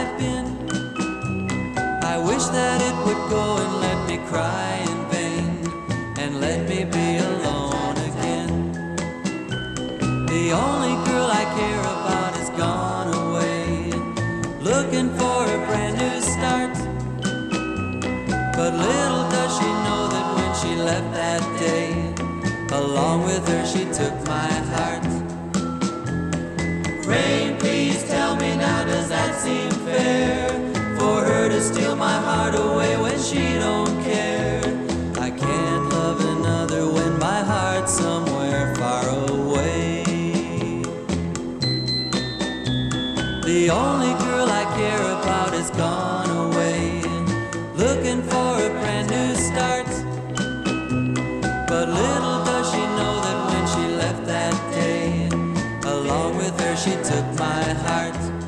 I've been. I wish that it would go and let me cry in vain and let me be alone again. The only girl I care about is gone away, looking for a brand new start. But little does she know that when she left that day, along with her she took my heart. Rain, please tell somewhere far away. The only girl I care about has gone away, looking for a brand new start. But little does she know that when she left that day, along with her she took my heart.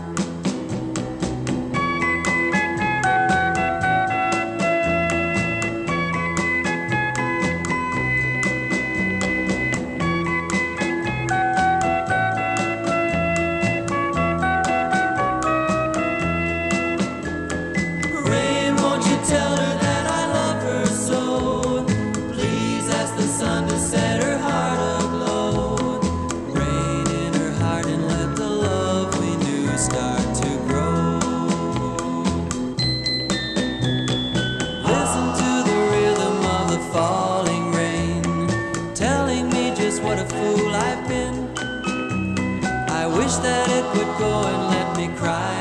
I've been. I wish that it would go and let me cry